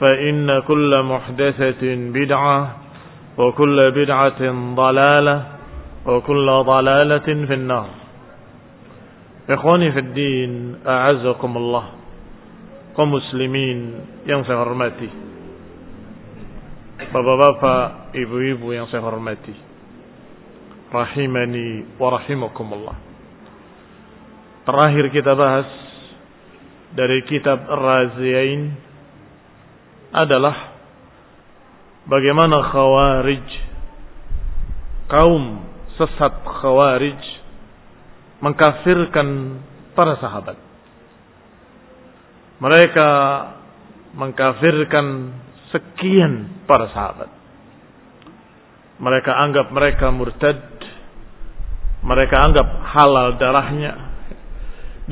فإن كل محدثة بدعة وكل بدعة ضلالة وكل ضلالة في النار. إخواني في الدين أعزكم الله. كمسلمين ينصي حرمتي بابا بابا إبو إبو ينصي حرمتي رحمني ورحمكم الله Terakhir kita bahas dari kitab Raziyain Adalah Bagaimana khawarij Kaum sesat khawarij Mengkafirkan para sahabat. Mereka Mengkafirkan Sekian para sahabat. Mereka anggap mereka murtad Mereka anggap halal darahnya.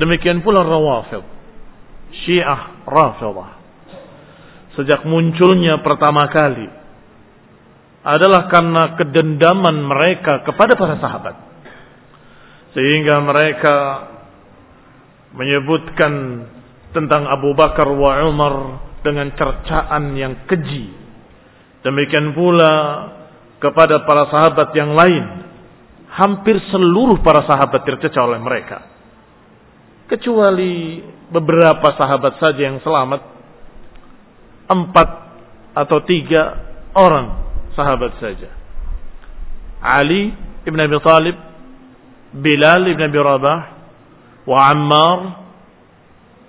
Demikian pula rawafid Syiah rafidah Sejak munculnya pertama kali adalah karena kedendaman mereka kepada para sahabat. Sehingga mereka menyebutkan tentang Abu Bakar wa Umar dengan cercaan yang keji. Demikian pula kepada para sahabat yang lain. Hampir seluruh para sahabat tercecah oleh mereka. Kecuali beberapa sahabat saja yang selamat. Empat atau tiga orang sahabat saja. Ali ibn Abi Talib, Bilal ibn Abi Rabah, wa Ammar,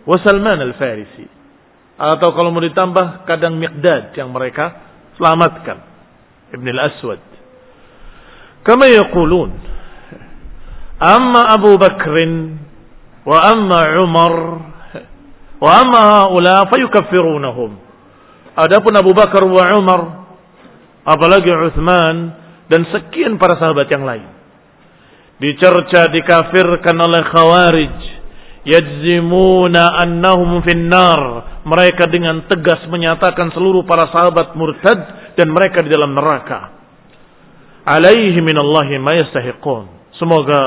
wa Salman al-Farisi. Atau kalau mau ditambah kadang Miqdad yang mereka selamatkan. Ibn al-Aswad. Kama yaqulun. Amma Abu Bakrin wa amma Umar wa amma haula fayukaffirunahum. Adapun Abu Bakar wa Umar apalagi Uthman dan sekian para sahabat yang lain. Dicerca dikafirkan oleh Khawarij. Yajzimuna annahum finnar. Mereka dengan tegas menyatakan seluruh para sahabat murtad dan mereka di dalam neraka. Alaihi minallahi ma yastahiqun. Semoga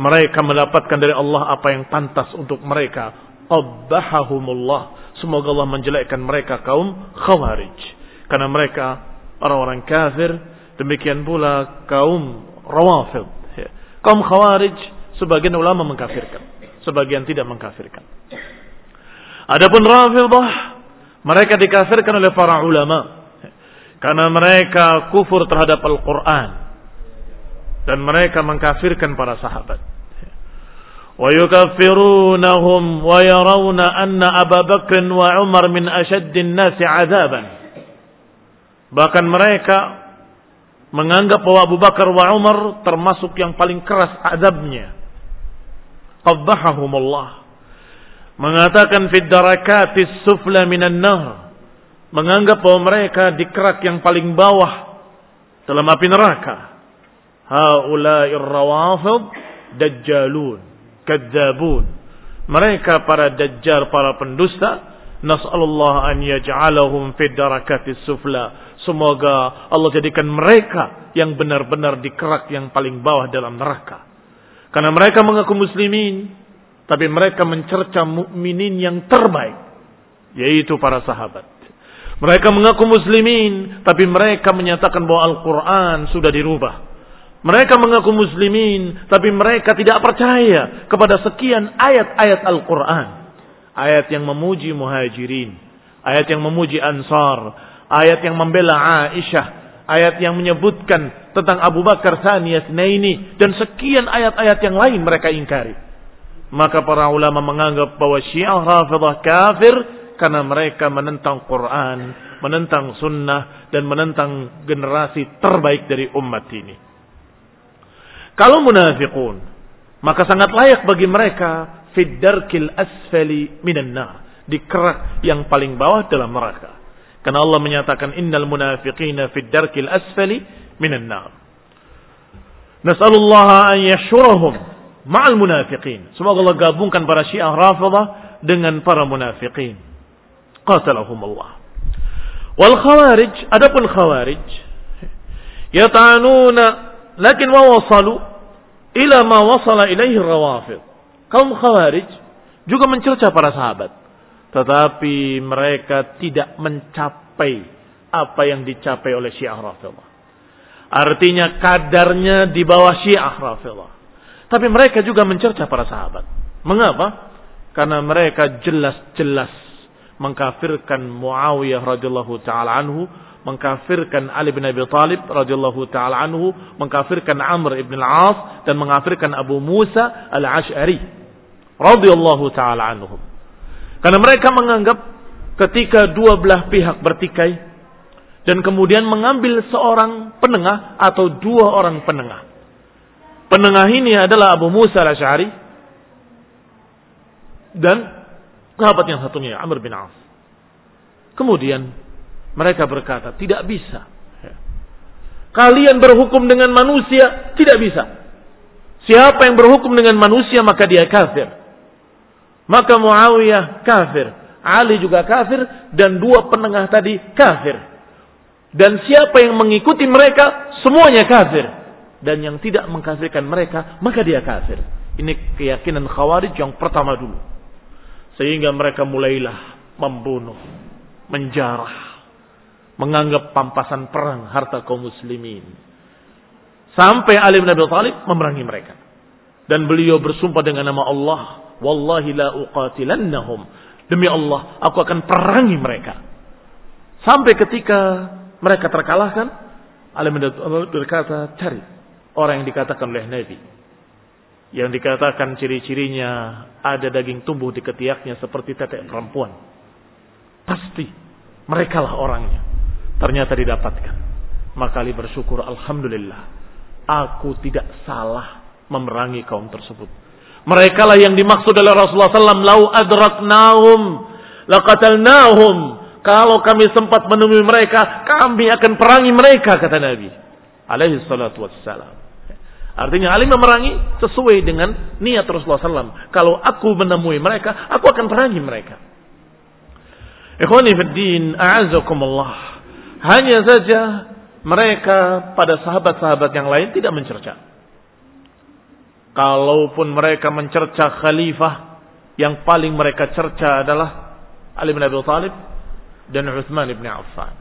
mereka mendapatkan dari Allah apa yang pantas untuk mereka. Qabbahahumullah. Semoga Allah menjelekkan mereka kaum Khawarij. Karena mereka orang-orang kafir, demikian pula kaum rawafid, ya. Kaum Khawarij sebagian ulama mengkafirkan, sebagian tidak mengkafirkan. Adapun Rafidhah mereka dikafirkan oleh para ulama karena mereka kufur terhadap Al-Qur'an dan mereka mengkafirkan para sahabat. ويكفرونهم ويرون أن أبا بكر وعمر من أشد الناس عذابا bahkan mereka menganggap bahwa Abu Bakar wa Umar termasuk yang paling keras azabnya qabbahahumullah mengatakan fid darakatis sufla minan nar menganggap bahwa mereka di kerak yang paling bawah dalam api neraka haula'ir rawafid dajjalun kadzabun. Mereka para dajjal, para pendusta. Nas'alullah an yaj'alahum fid darakatis sufla. Semoga Allah jadikan mereka yang benar-benar di kerak yang paling bawah dalam neraka. Karena mereka mengaku muslimin, tapi mereka mencerca mukminin yang terbaik, yaitu para sahabat. Mereka mengaku muslimin, tapi mereka menyatakan bahwa Al-Quran sudah dirubah. Mereka mengaku muslimin, tapi mereka tidak percaya kepada sekian ayat-ayat Al-Quran. Ayat yang memuji muhajirin, ayat yang memuji ansar, ayat yang membela Aisyah, ayat yang menyebutkan tentang Abu Bakar Saniyas ini, dan sekian ayat-ayat yang lain mereka ingkari. Maka para ulama menganggap bahwa syiah rafidah kafir karena mereka menentang Quran, menentang sunnah, dan menentang generasi terbaik dari umat ini. Kalau munafiqun, maka sangat layak bagi mereka fiddarkil asfali minan nar. Di kerak yang paling bawah dalam neraka. Karena Allah menyatakan innal munafiqina fiddarkil asfali minan nar. Nas'alullah an yashurahum ma'al munafiqin. Semoga Allah gabungkan para syiah rafidah dengan para munafiqin. Qatalahum Allah. Wal khawarij, adapun khawarij, yatanuna Lakin wa wasalu ila ma wasala ilaihi rawafid. Kaum khawarij juga mencerca para sahabat. Tetapi mereka tidak mencapai apa yang dicapai oleh Syiah Rafidhah. Artinya kadarnya di bawah Syiah Rafidhah. Tapi mereka juga mencerca para sahabat. Mengapa? Karena mereka jelas-jelas mengkafirkan Muawiyah radhiyallahu taala anhu mengkafirkan Ali bin Abi Thalib radhiyallahu taala anhu, mengkafirkan Amr ibn al-As dan mengkafirkan Abu Musa al-Ash'ari radhiyallahu taala anhum. Karena mereka menganggap ketika dua belah pihak bertikai dan kemudian mengambil seorang penengah atau dua orang penengah. Penengah ini adalah Abu Musa al-Ash'ari dan sahabat yang satunya Amr bin As. Kemudian mereka berkata, tidak bisa. Kalian berhukum dengan manusia, tidak bisa. Siapa yang berhukum dengan manusia maka dia kafir. Maka Muawiyah kafir, Ali juga kafir dan dua penengah tadi kafir. Dan siapa yang mengikuti mereka semuanya kafir. Dan yang tidak mengkafirkan mereka maka dia kafir. Ini keyakinan Khawarij yang pertama dulu. Sehingga mereka mulailah membunuh, menjarah, menganggap pampasan perang harta kaum muslimin. Sampai Ali bin Abi Thalib memerangi mereka. Dan beliau bersumpah dengan nama Allah, wallahi la uqatilannahum. Demi Allah, aku akan perangi mereka. Sampai ketika mereka terkalahkan, Ali bin Abi Thalib berkata, cari orang yang dikatakan oleh Nabi. Yang dikatakan ciri-cirinya ada daging tumbuh di ketiaknya seperti tetek perempuan. Pasti merekalah orangnya. Ternyata didapatkan. Maka Ali bersyukur, Alhamdulillah. Aku tidak salah memerangi kaum tersebut. Mereka lah yang dimaksud oleh Rasulullah SAW. Lau adraknahum, laqatalnahum. Kalau kami sempat menemui mereka, kami akan perangi mereka, kata Nabi. Alaihi salatu wassalam. Artinya Ali memerangi sesuai dengan niat Rasulullah SAW. Kalau aku menemui mereka, aku akan perangi mereka. Ikhwani fiddin, a'azakumullah. Hanya saja mereka pada sahabat-sahabat yang lain tidak mencerca. Kalaupun mereka mencerca khalifah, yang paling mereka cerca adalah Ali bin Abi Thalib dan Utsman bin Affan.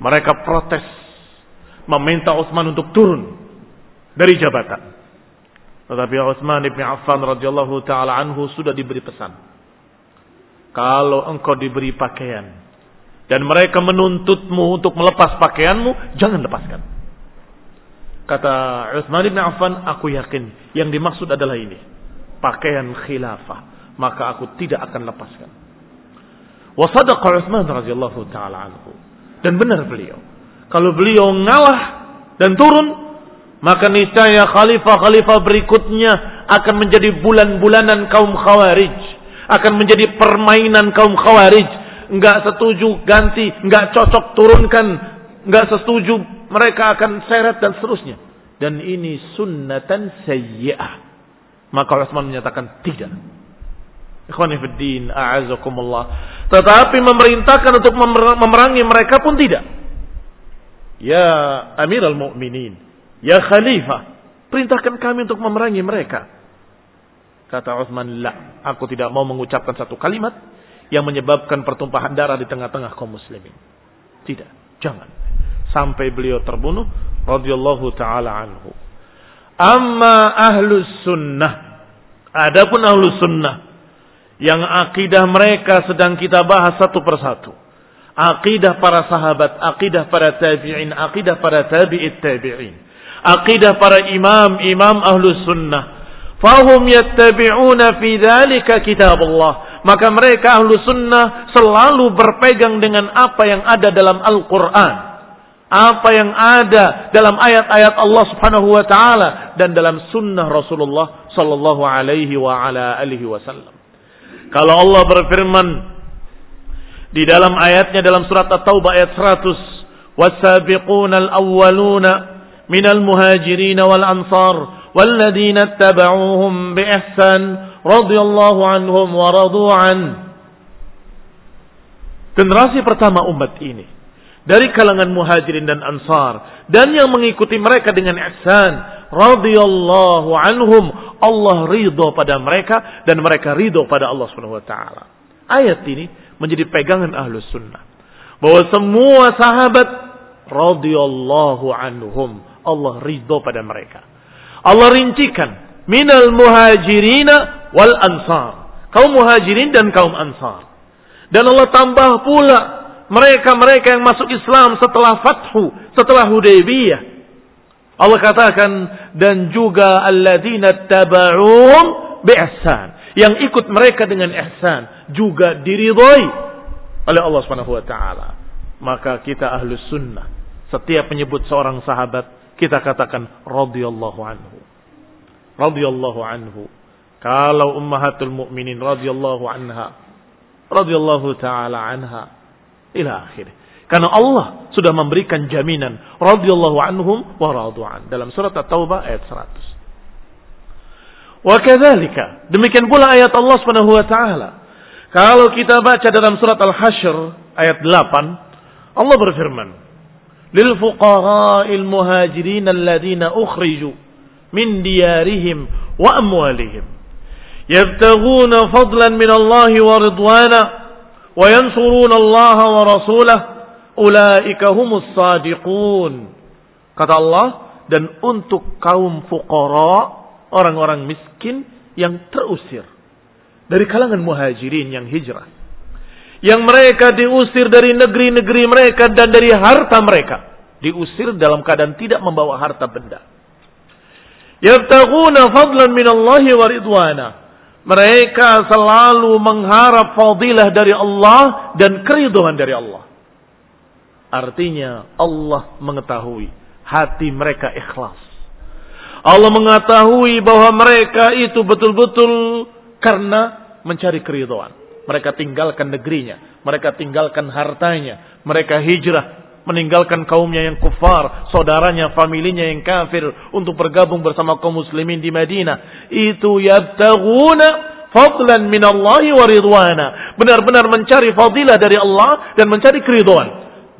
Mereka protes meminta Utsman untuk turun dari jabatan. Tetapi Utsman bin Affan radhiyallahu taala anhu sudah diberi pesan. Kalau engkau diberi pakaian dan mereka menuntutmu untuk melepas pakaianmu, jangan lepaskan. Kata Utsman bin Affan, aku yakin yang dimaksud adalah ini. Pakaian khilafah, maka aku tidak akan lepaskan. Wa sadaqa Utsman radhiyallahu taala. Dan benar beliau. Kalau beliau ngalah dan turun, maka niscaya khalifah-khalifah berikutnya akan menjadi bulan-bulanan kaum khawarij. Akan menjadi permainan kaum khawarij. Enggak setuju ganti, enggak cocok turunkan, enggak setuju mereka akan seret dan seterusnya. Dan ini sunnatan sayyi'ah. Maka Utsman menyatakan tidak. Ikhwanifiddin, a'azakumullah. Tetapi memerintahkan untuk memerangi mereka pun tidak. Ya Amirul Mukminin, Ya khalifah, perintahkan kami untuk memerangi mereka. Kata Utsman, "La, aku tidak mau mengucapkan satu kalimat yang menyebabkan pertumpahan darah di tengah-tengah kaum muslimin." Tidak, jangan. Sampai beliau terbunuh radhiyallahu taala anhu. Amma ahlus sunnah. Adapun ahlus sunnah yang akidah mereka sedang kita bahas satu persatu. Akidah para sahabat, akidah para tabi'in, akidah para tabi'it tabi'in akidah para imam imam ahlus sunnah fahum yattabi'una fi dzalika kitab Allah maka mereka ahlu sunnah selalu berpegang dengan apa yang ada dalam Al-Quran apa yang ada dalam ayat-ayat Allah subhanahu wa ta'ala dan dalam sunnah Rasulullah sallallahu alaihi wa ala alihi wasallam kalau Allah berfirman di dalam ayatnya dalam surat At-Taubah ayat 100 wasabiquna al-awwaluna من المهاجرين والأنصار والذين اتبعوهم بإحسان radhiyallahu anhum wa radu'an. Generasi pertama umat ini dari kalangan muhajirin dan ansar dan yang mengikuti mereka dengan ihsan radhiyallahu anhum Allah ridho pada mereka dan mereka ridho pada Allah Subhanahu wa taala. Ayat ini menjadi pegangan ahlus sunnah bahwa semua sahabat radhiyallahu anhum Allah ridho pada mereka. Allah rincikan minal muhajirina wal ansar. Kaum muhajirin dan kaum ansar. Dan Allah tambah pula mereka-mereka yang masuk Islam setelah fathu, setelah Hudaybiyah. Allah katakan dan juga alladzina taba'um bi'ihsan. Yang ikut mereka dengan ihsan juga diridhoi oleh Allah Subhanahu wa taala. Maka kita ahlus sunnah setiap menyebut seorang sahabat kita katakan radhiyallahu anhu. Radhiyallahu anhu. Kalau ummahatul mukminin radhiyallahu anha, radhiyallahu taala anha ila akhir. Karena Allah sudah memberikan jaminan radhiyallahu anhum wa radu'an dalam surat At-Taubah ayat 100. Wa kadzalika demikian pula ayat Allah Subhanahu wa taala. Kalau kita baca dalam surat Al-Hasyr ayat 8 Allah berfirman min diyarihim wa amwalihim. Yabtaghuna fadlan min Allah wa ridwana wa yansuruna Allah wa rasulah ulaika humus sadiqun. Kata Allah dan untuk kaum fuqara orang-orang miskin yang terusir dari kalangan muhajirin yang hijrah yang mereka diusir dari negeri-negeri mereka dan dari harta mereka diusir dalam keadaan tidak membawa harta benda. Yabtaguna fadlan minallahi wa ridwana. Mereka selalu mengharap fadilah dari Allah dan keriduan dari Allah. Artinya Allah mengetahui hati mereka ikhlas. Allah mengetahui bahwa mereka itu betul-betul karena mencari keriduan. Mereka tinggalkan negerinya. Mereka tinggalkan hartanya. Mereka hijrah. Meninggalkan kaumnya yang kufar. Saudaranya, familinya yang kafir. Untuk bergabung bersama kaum muslimin di Madinah. Itu yabtaguna fadlan minallahi wa ridwana. Benar-benar mencari fadilah dari Allah dan mencari keriduan.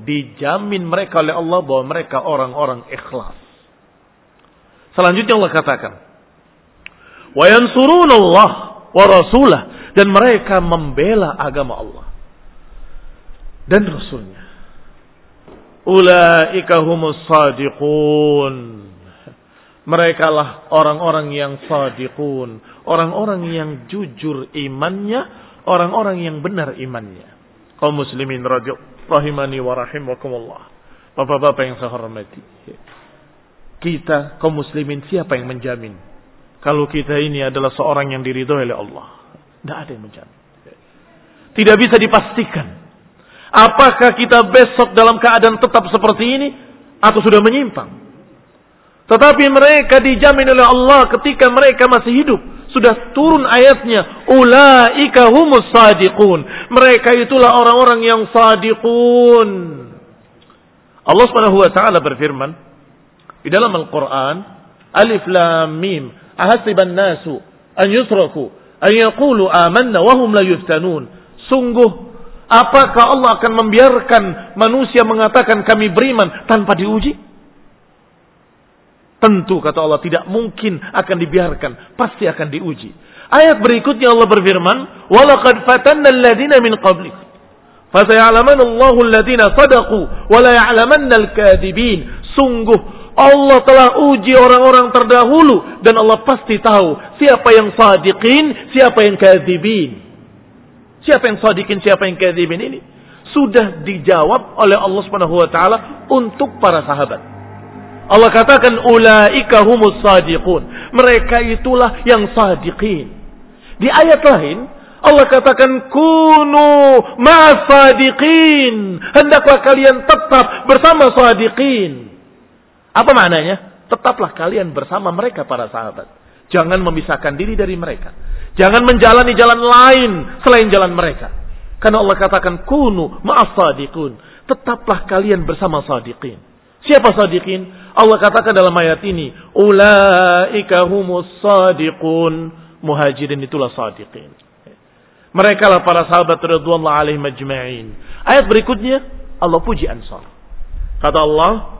Dijamin mereka oleh Allah bahwa mereka orang-orang ikhlas. Selanjutnya Allah katakan. Wa yansuruna Allah wa rasulah dan mereka membela agama Allah dan Rasulnya. Ulaika humus sadiqun. Mereka lah orang-orang yang sadiqun. Orang-orang yang jujur imannya. Orang-orang yang benar imannya. Kaum muslimin rajuk. Rahimani wa rahimakumullah. Bapak-bapak yang saya hormati. Kita kaum muslimin siapa yang menjamin? Kalau kita ini adalah seorang yang diridhoi oleh Allah. Tidak ada yang menjamin. Tidak bisa dipastikan. Apakah kita besok dalam keadaan tetap seperti ini atau sudah menyimpang? Tetapi mereka dijamin oleh Allah ketika mereka masih hidup. Sudah turun ayatnya. Ula'ika humus sadiqun. Mereka itulah orang-orang yang sadiqun. Allah subhanahu wa ta'ala berfirman. Di dalam Al-Quran. Alif lam mim. Ahasiban nasu. An yusraku. An yakulu amanna wahum la yuftanun. Sungguh. Apakah Allah akan membiarkan manusia mengatakan kami beriman tanpa diuji? Tentu kata Allah tidak mungkin akan dibiarkan, pasti akan diuji. Ayat berikutnya Allah berfirman, "Walaqad fatanna alladziina min qablik." Fasaya'lamanna Allahu alladziina sadaqu wa la ya'lamanna al-kadibin. Sungguh Allah telah uji orang-orang terdahulu dan Allah pasti tahu siapa yang sadiqin, siapa yang kadzibin. Siapa yang sadiqin, siapa yang kadzibin ini sudah dijawab oleh Allah Subhanahu wa taala untuk para sahabat. Allah katakan ulaika humus sadiqun. Mereka itulah yang sadiqin. Di ayat lain Allah katakan kunu ma'as sadiqin. Hendaklah kalian tetap bersama sadiqin. Apa maknanya? Tetaplah kalian bersama mereka para sahabat. Jangan memisahkan diri dari mereka. Jangan menjalani jalan lain selain jalan mereka. Karena Allah katakan kunu ma'as. Tetaplah kalian bersama sadiqin. Siapa sadiqin? Allah katakan dalam ayat ini, ulaika humus sadiqun. Muhajirin itulah sadiqin. Mereka lah para sahabat radhiyallahu alaihi majma'in. Ayat berikutnya Allah puji Ansar. Kata Allah,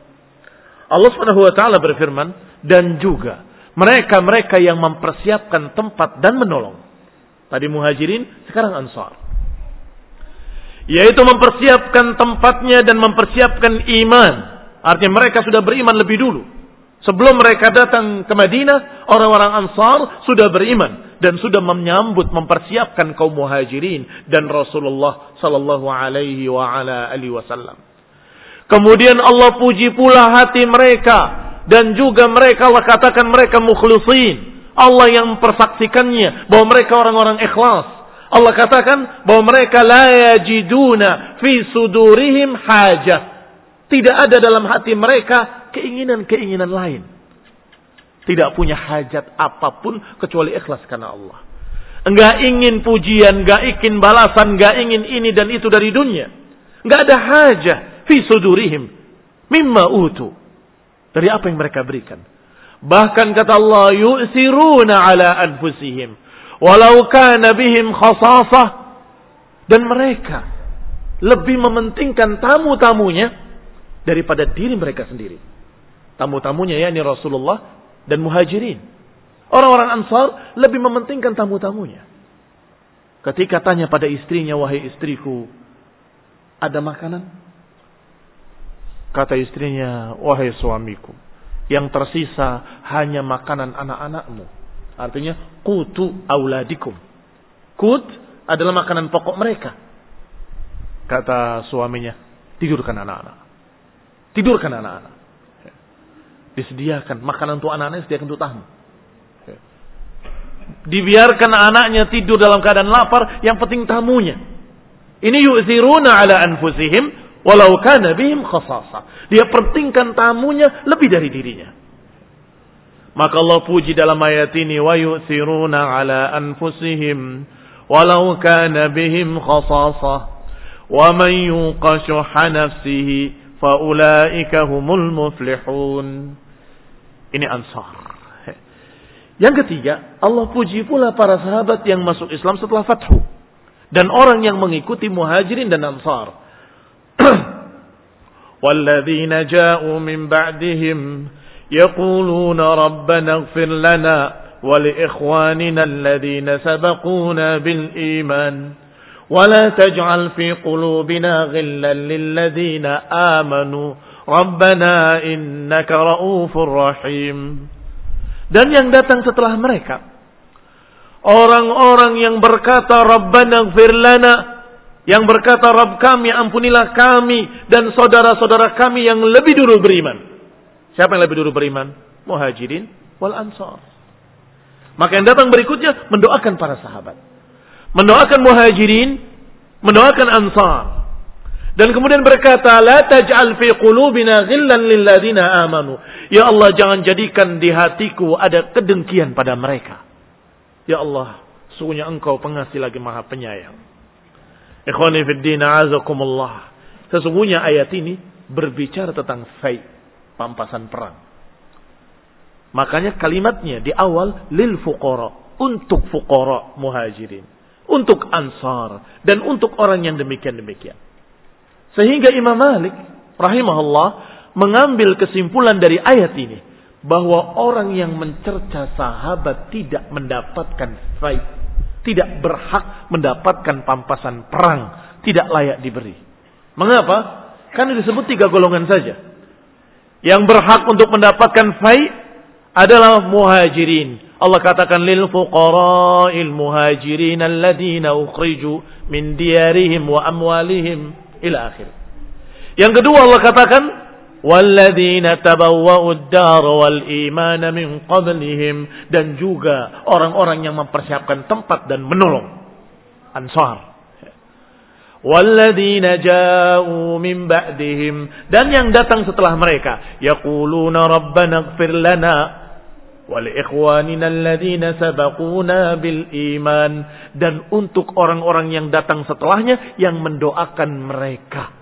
Allah Subhanahu wa taala berfirman dan juga mereka-mereka yang mempersiapkan tempat dan menolong. Tadi muhajirin, sekarang ansar. Yaitu mempersiapkan tempatnya dan mempersiapkan iman. Artinya mereka sudah beriman lebih dulu. Sebelum mereka datang ke Madinah, orang-orang Ansar sudah beriman dan sudah menyambut mempersiapkan kaum Muhajirin dan Rasulullah sallallahu alaihi wa ala alihi wasallam. Kemudian Allah puji pula hati mereka dan juga mereka Allah katakan mereka mukhlisin. Allah yang mempersaksikannya bahwa mereka orang-orang ikhlas. Allah katakan bahwa mereka la yajiduna fi sudurihim hajah. Tidak ada dalam hati mereka keinginan-keinginan lain. Tidak punya hajat apa pun kecuali ikhlas karena Allah. Enggak ingin pujian, enggak ingin balasan, enggak ingin ini dan itu dari dunia. Enggak ada hajat fi sudurihim mimma utu. Dari apa yang mereka berikan. Bahkan kata Allah, yu'siruna ala anfusihim. Walau kana bihim khasasah. Dan mereka lebih mementingkan tamu-tamunya daripada diri mereka sendiri tamu-tamunya ya ini Rasulullah dan muhajirin. Orang-orang Ansar lebih mementingkan tamu-tamunya. Ketika tanya pada istrinya, wahai istriku, ada makanan? Kata istrinya, wahai suamiku, yang tersisa hanya makanan anak-anakmu. Artinya, kutu auladikum. Kut adalah makanan pokok mereka. Kata suaminya, tidurkan anak-anak. Tidurkan anak-anak. Disediakan makanan untuk anak-anaknya, disediakan untuk tamu. Dibiarkan anaknya tidur dalam keadaan lapar, yang penting tamunya. Ini yu'ziruna ala anfusihim walau kana bihim khasasa. Dia pentingkan tamunya lebih dari dirinya. Maka Allah puji dalam ayat ini wa yu'thiruna ala anfusihim walau kana bihim khasasa wa man yuqa nafsihi faulaika humul muflihun. Ini Ansar. Yang ketiga, Allah puji pula para sahabat yang masuk Islam setelah fathu. Dan orang yang mengikuti muhajirin dan ansar. والذين جاءوا من بعدهم يقولون ربنا اغفر لنا ولإخواننا الذين سبقونا بالإيمان ولا تجعل في قلوبنا غلا للذين آمنوا ربنا إنك رؤوف رحيم dan yang datang setelah mereka orang-orang yang berkata Rabbana gfir lana yang berkata Rabb kami ampunilah kami dan saudara-saudara kami yang lebih dulu beriman siapa yang lebih dulu beriman muhajirin wal ansar maka yang datang berikutnya mendoakan para sahabat mendoakan muhajirin, mendoakan ansar. Dan kemudian berkata, La taj'al fi qulubina ghillan lilladina amanu. Ya Allah, jangan jadikan di hatiku ada kedengkian pada mereka. Ya Allah, sungguhnya engkau pengasih lagi maha penyayang. Ikhwani fiddin azakumullah. Sesungguhnya ayat ini berbicara tentang fai, pampasan perang. Makanya kalimatnya di awal lil fuqara, untuk fuqara muhajirin untuk ansar dan untuk orang yang demikian-demikian. Sehingga Imam Malik rahimahullah mengambil kesimpulan dari ayat ini bahwa orang yang mencerca sahabat tidak mendapatkan faid, tidak berhak mendapatkan pampasan perang, tidak layak diberi. Mengapa? Karena disebut tiga golongan saja. Yang berhak untuk mendapatkan faid adalah muhajirin, Allah katakan lil fuqara'il muhajirin alladziina ukhriju min diyarihim wa amwalihim ila akhir. Yang kedua Allah katakan والذين tabawwa'u الدار والإيمان من قبلهم. Qablihim dan juga orang-orang yang mempersiapkan tempat dan menolong Ansar. والذين جاءوا من بعدهم. Dan yang datang setelah mereka. يقولون ربنا اغفر lana wal ikhwanina alladzina sabaquna bil iman dan untuk orang-orang yang datang setelahnya yang mendoakan mereka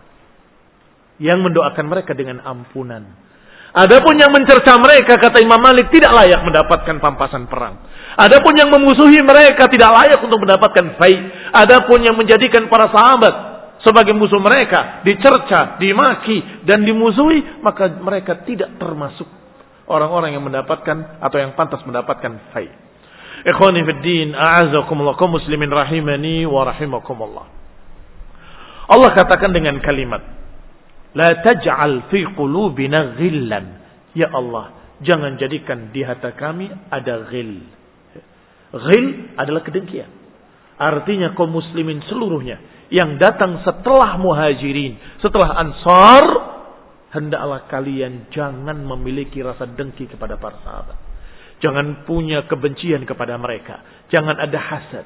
yang mendoakan mereka dengan ampunan Adapun yang mencerca mereka kata Imam Malik tidak layak mendapatkan pampasan perang. Adapun yang memusuhi mereka tidak layak untuk mendapatkan fai. Adapun yang menjadikan para sahabat sebagai musuh mereka dicerca, dimaki dan dimusuhi maka mereka tidak termasuk orang-orang yang mendapatkan atau yang pantas mendapatkan fai. Ikhwani fi din, a'azakumullah muslimin rahimani wa rahimakumullah. Allah katakan dengan kalimat, La taj'al fi qulubina ghillan. Ya Allah, jangan jadikan di hati kami ada ghil. Ghil adalah kedengkian. Artinya kaum muslimin seluruhnya yang datang setelah muhajirin, setelah ansar, hendaklah kalian jangan memiliki rasa dengki kepada para sahabat. Jangan punya kebencian kepada mereka. Jangan ada hasad.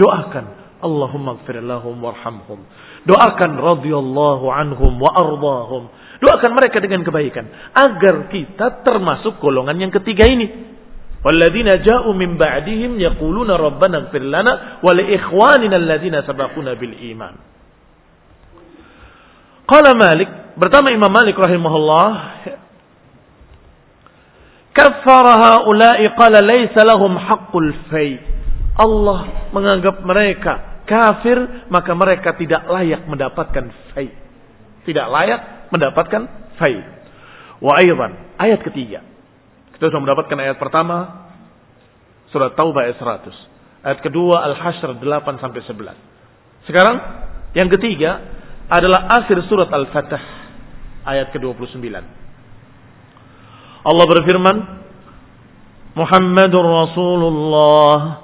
Doakan Allahumma gfir lahum warhamhum. Doakan radhiyallahu anhum wa ardahum. Doakan mereka dengan kebaikan agar kita termasuk golongan yang ketiga ini. Walladzina ja'u min ba'dihim yaquluna rabbana ighfir lana wa li ikhwanina alladzina sabaquna bil iman. Qala Malik Pertama Imam Malik rahimahullah kafara haula'i qala laysa lahum haqqul fai. Allah menganggap mereka kafir maka mereka tidak layak mendapatkan fai. Tidak layak mendapatkan fai. Wa aidan ayat ketiga. Kita sudah mendapatkan ayat pertama surat Taubah ayat 100. Ayat kedua Al-Hasyr 8 sampai 11. Sekarang yang ketiga adalah akhir surat Al-Fatah ayat ke-29. Allah berfirman, Muhammadur Rasulullah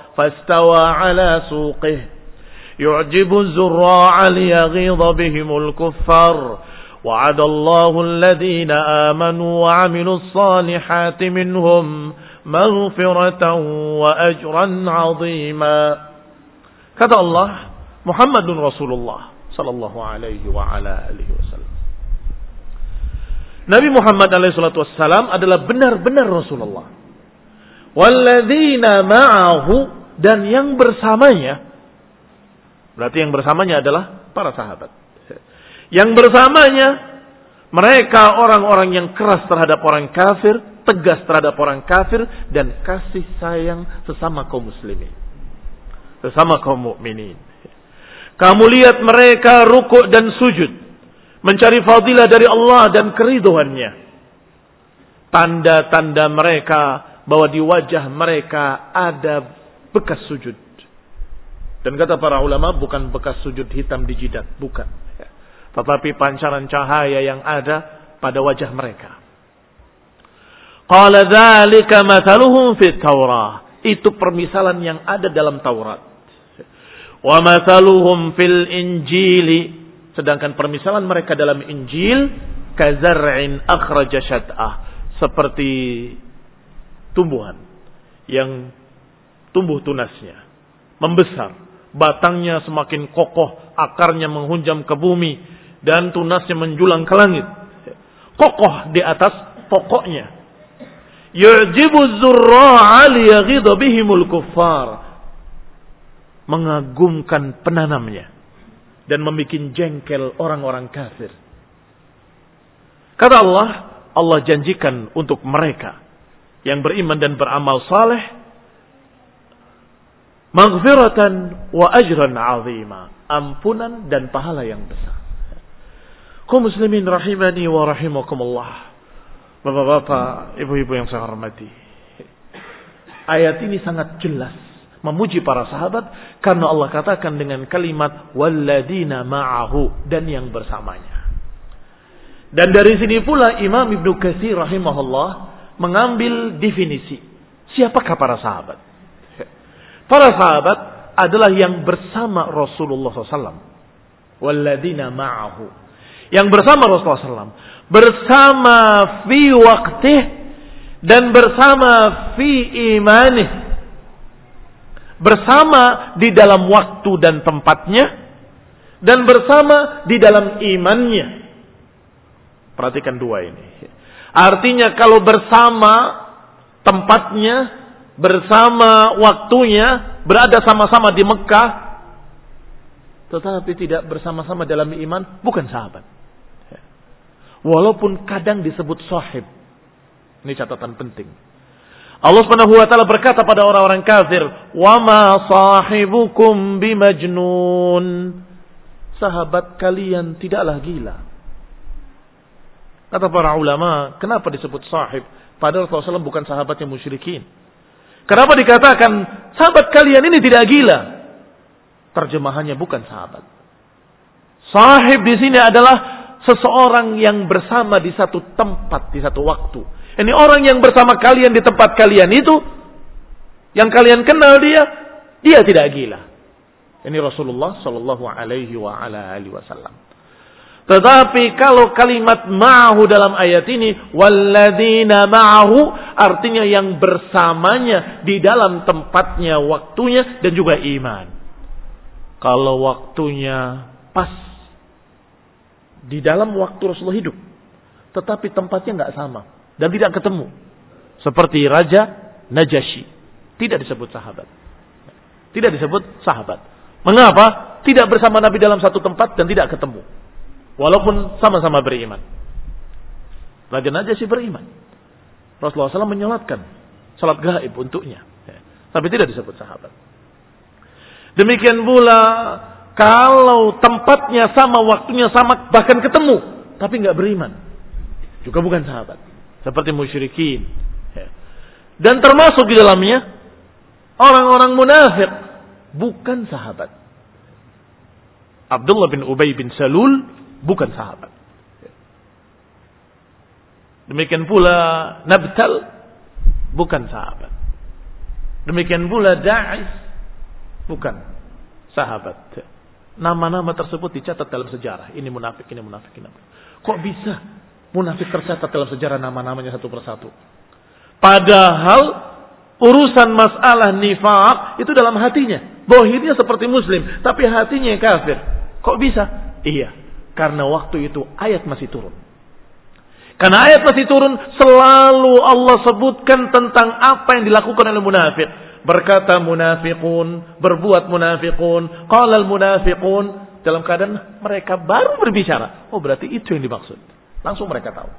فاستوى على سوقه. يعجب الزراع ليغيظ بهم الكفار. وعد الله الذين آمنوا وعملوا الصالحات منهم مغفرة وأجرا عظيما. كذا الله محمد رسول الله صلى الله عليه وعلى آله وسلم Nabi Muhammad alaihi salatu wassalam adalah benar-benar Rasulullah. Walladzina ma'ahu dan yang bersamanya berarti yang bersamanya adalah para sahabat yang bersamanya mereka orang-orang yang keras terhadap orang kafir, tegas terhadap orang kafir dan kasih sayang sesama kaum muslimin. Sesama kaum mukminin. Kamu lihat mereka rukuk dan sujud, mencari fadilah dari Allah dan keriduannya. Tanda-tanda mereka bahwa di wajah mereka ada bekas sujud. Dan kata para ulama bukan bekas sujud hitam di jidat, bukan tetapi pancaran cahaya yang ada pada wajah mereka. Qala dzalika mathaluhum fit Taurah. Itu permisalan yang ada dalam Taurat. Wa mathaluhum fil Injili. Sedangkan permisalan mereka dalam Injil kazar'in akhraja syat'ah. Seperti tumbuhan yang tumbuh tunasnya, membesar, batangnya semakin kokoh, akarnya menghunjam ke bumi, dan tunasnya menjulang ke langit. Kokoh di atas pokoknya. Yu'jibu zurra'a liyaghidha bihimul kuffar. Mengagumkan penanamnya dan membuat jengkel orang-orang kafir. Kata Allah, Allah janjikan untuk mereka yang beriman dan beramal saleh maghfiratan wa ajran azima, ampunan dan pahala yang besar. Kau muslimin rahimani wa rahimakumullah. Bapak-bapak, ibu-ibu yang saya hormati. Ayat ini sangat jelas memuji para sahabat karena Allah katakan dengan kalimat walladina ma'ahu dan yang bersamanya. Dan dari sini pula Imam Ibnu Katsir rahimahullah mengambil definisi siapakah para sahabat. Para sahabat adalah yang bersama Rasulullah SAW. Walladina ma'ahu yang bersama Rasulullah SAW. Bersama fi waktih dan bersama fi imanih. Bersama di dalam waktu dan tempatnya dan bersama di dalam imannya. Perhatikan dua ini. Artinya kalau bersama tempatnya, bersama waktunya, berada sama-sama di Mekah, tetapi tidak bersama-sama dalam iman, bukan sahabat. Walaupun kadang disebut sahib. Ini catatan penting. Allah Subhanahu wa taala berkata pada orang-orang kafir, "Wa ma sahibukum bimajnun." Sahabat kalian tidaklah gila. Kata para ulama, kenapa disebut sahib? Padahal Rasulullah bukan sahabat yang musyrikin. Kenapa dikatakan sahabat kalian ini tidak gila? Terjemahannya bukan sahabat. Sahib di sini adalah seseorang yang bersama di satu tempat, di satu waktu. Ini orang yang bersama kalian di tempat kalian itu, yang kalian kenal dia, dia tidak gila. Ini Rasulullah Shallallahu Alaihi Wasallam. Tetapi kalau kalimat ma'ahu dalam ayat ini, waladina ma'ahu artinya yang bersamanya di dalam tempatnya, waktunya dan juga iman. Kalau waktunya pas di dalam waktu Rasulullah hidup. Tetapi tempatnya nggak sama dan tidak ketemu. Seperti Raja Najasyi. Tidak disebut sahabat. Tidak disebut sahabat. Mengapa? Tidak bersama Nabi dalam satu tempat dan tidak ketemu. Walaupun sama-sama beriman. Raja Najasyi beriman. Rasulullah SAW menyolatkan salat gaib untuknya. Tapi tidak disebut sahabat. Demikian pula kalau tempatnya sama, waktunya sama, bahkan ketemu, tapi nggak beriman, juga bukan sahabat. Seperti musyrikin. Dan termasuk di dalamnya orang-orang munafik, bukan sahabat. Abdullah bin Ubay bin Salul bukan sahabat. Demikian pula Nabtal bukan sahabat. Demikian pula Da'is bukan sahabat. Nama-nama tersebut dicatat dalam sejarah. Ini munafik, ini munafik, ini munafik. Kok bisa munafik tercatat dalam sejarah nama-namanya satu persatu? Padahal Urusan masalah nifak itu dalam hatinya. Bohirnya seperti muslim, tapi hatinya kafir. Kok bisa? Iya, karena waktu itu ayat masih turun. Karena ayat masih turun, selalu Allah sebutkan tentang apa yang dilakukan oleh munafik. Berkata munafikun, berbuat munafikun, qala munafikun dalam keadaan mereka baru berbicara. Oh, berarti itu yang dimaksud. Langsung mereka tahu.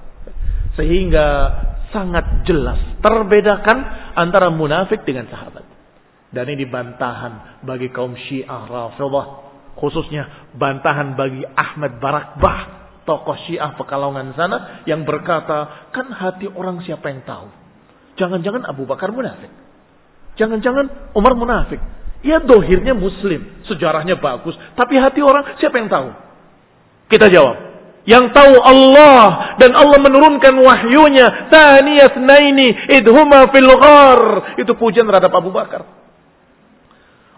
Sehingga sangat jelas terbedakan antara munafik dengan sahabat. Dan ini bantahan bagi kaum Syiah Rafidah, khususnya bantahan bagi Ahmad Barakbah, tokoh Syiah Pekalongan sana yang berkata, "Kan hati orang siapa yang tahu? Jangan-jangan Abu Bakar munafik. Jangan-jangan Umar munafik. Ya dohirnya muslim, sejarahnya bagus, tapi hati orang siapa yang tahu?" Kita jawab, yang tahu Allah dan Allah menurunkan wahyunya taniyas naini idhuma fil ghar itu pujian terhadap Abu Bakar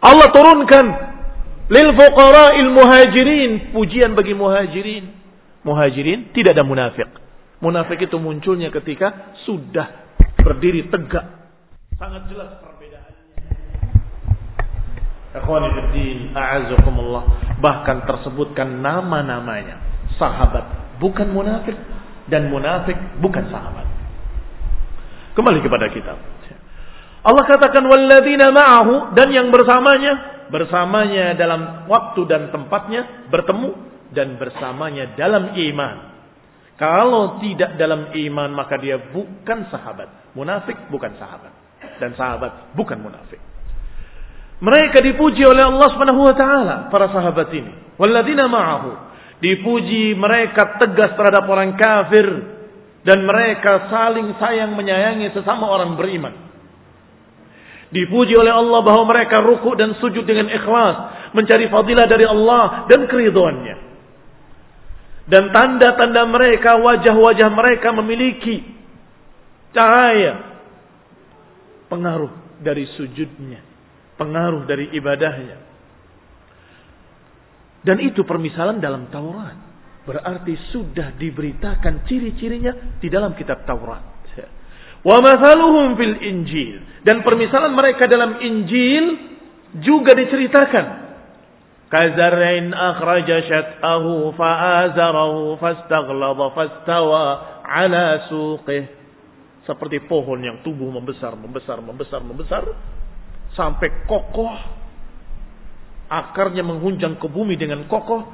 Allah turunkan lil fuqara'il muhajirin. Pujian bagi muhajirin. Muhajirin tidak ada munafik. Munafik itu munculnya ketika sudah berdiri tegak. Sangat jelas perbedaannya. Ikhwani fiddin a'azakumullah. Bahkan tersebutkan nama-namanya. Sahabat bukan munafik dan munafik bukan sahabat. Kembali kepada kitab. Allah katakan walladzina ma'ahu dan yang bersamanya bersamanya dalam waktu dan tempatnya bertemu dan bersamanya dalam iman. Kalau tidak dalam iman maka dia bukan sahabat. Munafik bukan sahabat dan sahabat bukan munafik. Mereka dipuji oleh Allah Subhanahu wa taala para sahabat ini. Walladzina ma'ahu Dipuji mereka tegas terhadap orang kafir. Dan mereka saling sayang menyayangi sesama orang beriman. Dipuji oleh Allah bahwa mereka ruku dan sujud dengan ikhlas. Mencari fadilah dari Allah dan keriduannya. Dan tanda-tanda mereka, wajah-wajah mereka memiliki cahaya. Pengaruh dari sujudnya. Pengaruh dari ibadahnya dan itu permisalan dalam Taurat. Berarti sudah diberitakan ciri-cirinya di dalam kitab Taurat. Wa mathaluhum fil Injil. Dan permisalan mereka dalam Injil juga diceritakan. Kazar'in akhraja syat'ahu fa'azarahu fastaghlaba fastawa ala suqih. Seperti pohon yang tumbuh membesar, membesar, membesar, membesar. Sampai kokoh akarnya menghunjang ke bumi dengan kokoh,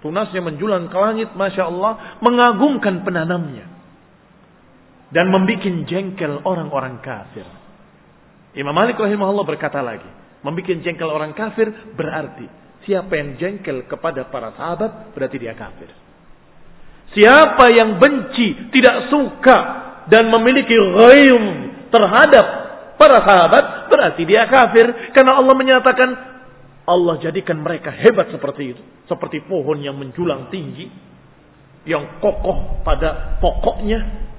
tunasnya menjulang ke langit, masya Allah, mengagumkan penanamnya dan membuat jengkel orang-orang kafir. Imam Malik rahimahullah berkata lagi, membuat jengkel orang kafir berarti siapa yang jengkel kepada para sahabat berarti dia kafir. Siapa yang benci, tidak suka dan memiliki ghaib terhadap para sahabat berarti dia kafir karena Allah menyatakan Allah jadikan mereka hebat seperti itu. Seperti pohon yang menjulang tinggi. Yang kokoh pada pokoknya.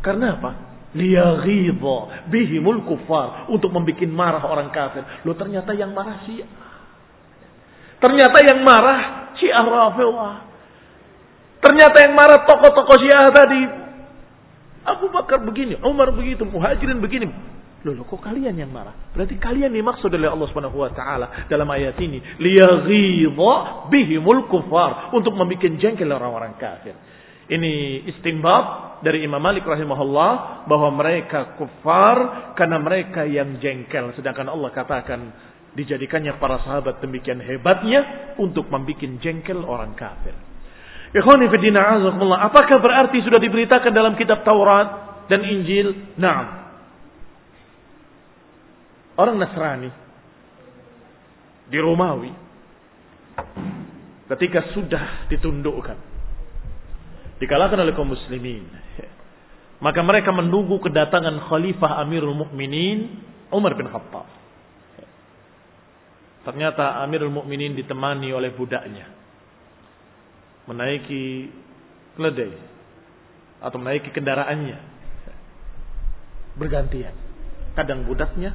Karena apa? Liyaghidha bihimul kufar. Untuk membuat marah orang kafir. Loh ternyata yang marah syiah. Ternyata yang marah syiah rafilah. Ternyata yang marah tokoh-tokoh syiah tadi. Abu Bakar begini, Umar begitu, Muhajirin begini. Loh, loh, kok kalian yang marah? Berarti kalian dimaksud oleh Allah Subhanahu wa taala dalam ayat ini, liyaghidha bihimul kufar, untuk membuat jengkel orang-orang kafir. Ini istinbab dari Imam Malik rahimahullah bahwa mereka kufar karena mereka yang jengkel sedangkan Allah katakan dijadikannya para sahabat demikian hebatnya untuk membuat jengkel orang kafir. Apakah berarti sudah diberitakan dalam kitab Taurat dan Injil? Naam. Orang Nasrani di Romawi ketika sudah ditundukkan dikalahkan oleh kaum muslimin. Maka mereka menunggu kedatangan khalifah Amirul Mukminin Umar bin Khattab. Ternyata Amirul Mukminin ditemani oleh budaknya. Menaiki keledai atau menaiki kendaraannya. Bergantian. Kadang budaknya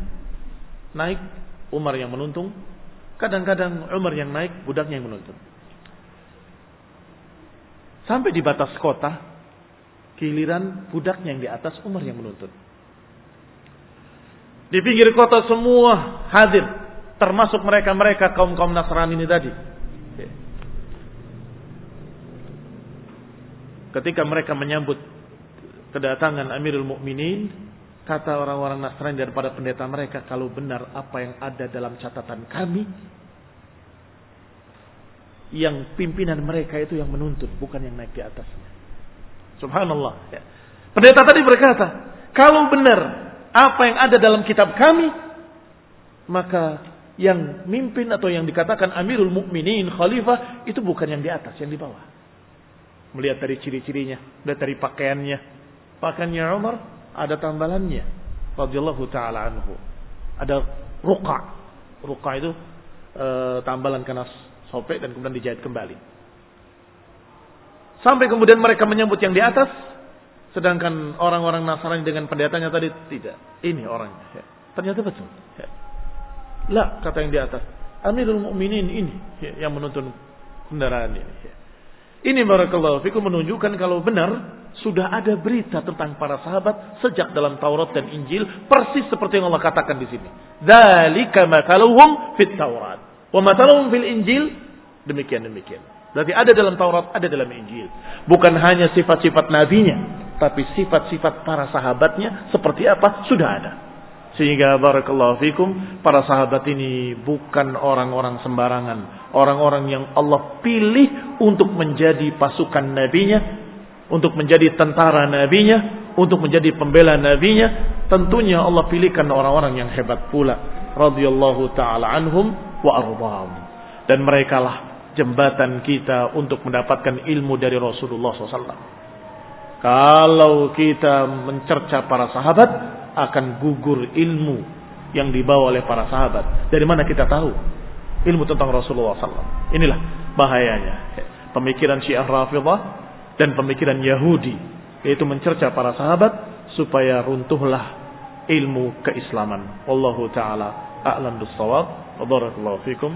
naik, Umar yang menuntun. Kadang-kadang Umar yang naik, budaknya yang menuntun. Sampai di batas kota, giliran budaknya yang di atas, Umar yang menuntun. Di pinggir kota semua hadir. Termasuk mereka-mereka kaum-kaum Nasrani ini tadi. Ketika mereka menyambut kedatangan Amirul Mukminin, kata orang-orang Nasrani daripada pendeta mereka, kalau benar apa yang ada dalam catatan kami, yang pimpinan mereka itu yang menuntut, bukan yang naik di atasnya. Subhanallah. Ya. Pendeta tadi berkata, kalau benar apa yang ada dalam kitab kami, maka yang mimpin atau yang dikatakan Amirul Mukminin, Khalifah itu bukan yang di atas, yang di bawah. Melihat dari ciri-cirinya, melihat dari pakaiannya. Pakaiannya Umar ada tambalannya, radhiyallahu taala anhu. Ada ruqa. Ruqa itu e, tambalan karena sobek dan kemudian dijahit kembali. Sampai kemudian mereka menyebut yang di atas, sedangkan orang-orang Nasrani dengan pendetanya tadi tidak. Ini orangnya. Ya. Ternyata betul. Ya. Lah kata yang di atas. Amirul Mukminin ini ya, yang menuntun kendaraan ini. Ya. Ini barakallahu fikum menunjukkan kalau benar sudah ada berita tentang para sahabat sejak dalam Taurat dan Injil persis seperti yang Allah katakan di sini. Dzalika mathaluhum fit Taurat wa mathaluhum fil Injil demikian demikian. Berarti ada dalam Taurat, ada dalam Injil. Bukan hanya sifat-sifat nabinya, tapi sifat-sifat para sahabatnya seperti apa sudah ada. Sehingga barakallahu fikum para sahabat ini bukan orang-orang sembarangan, orang-orang yang Allah pilih untuk menjadi pasukan nabinya untuk menjadi tentara nabinya, untuk menjadi pembela nabinya, tentunya Allah pilihkan orang-orang yang hebat pula. radhiyallahu taala anhum wa ardham. Dan mereka lah jembatan kita untuk mendapatkan ilmu dari Rasulullah SAW. Kalau kita mencerca para sahabat, akan gugur ilmu yang dibawa oleh para sahabat. Dari mana kita tahu ilmu tentang Rasulullah SAW? Inilah bahayanya. Pemikiran Syiah Rafidah dan pemikiran Yahudi yaitu mencerca para sahabat supaya runtuhlah ilmu keislaman. Wallahu taala a'lam bis-shawab. Barakallahu fikum.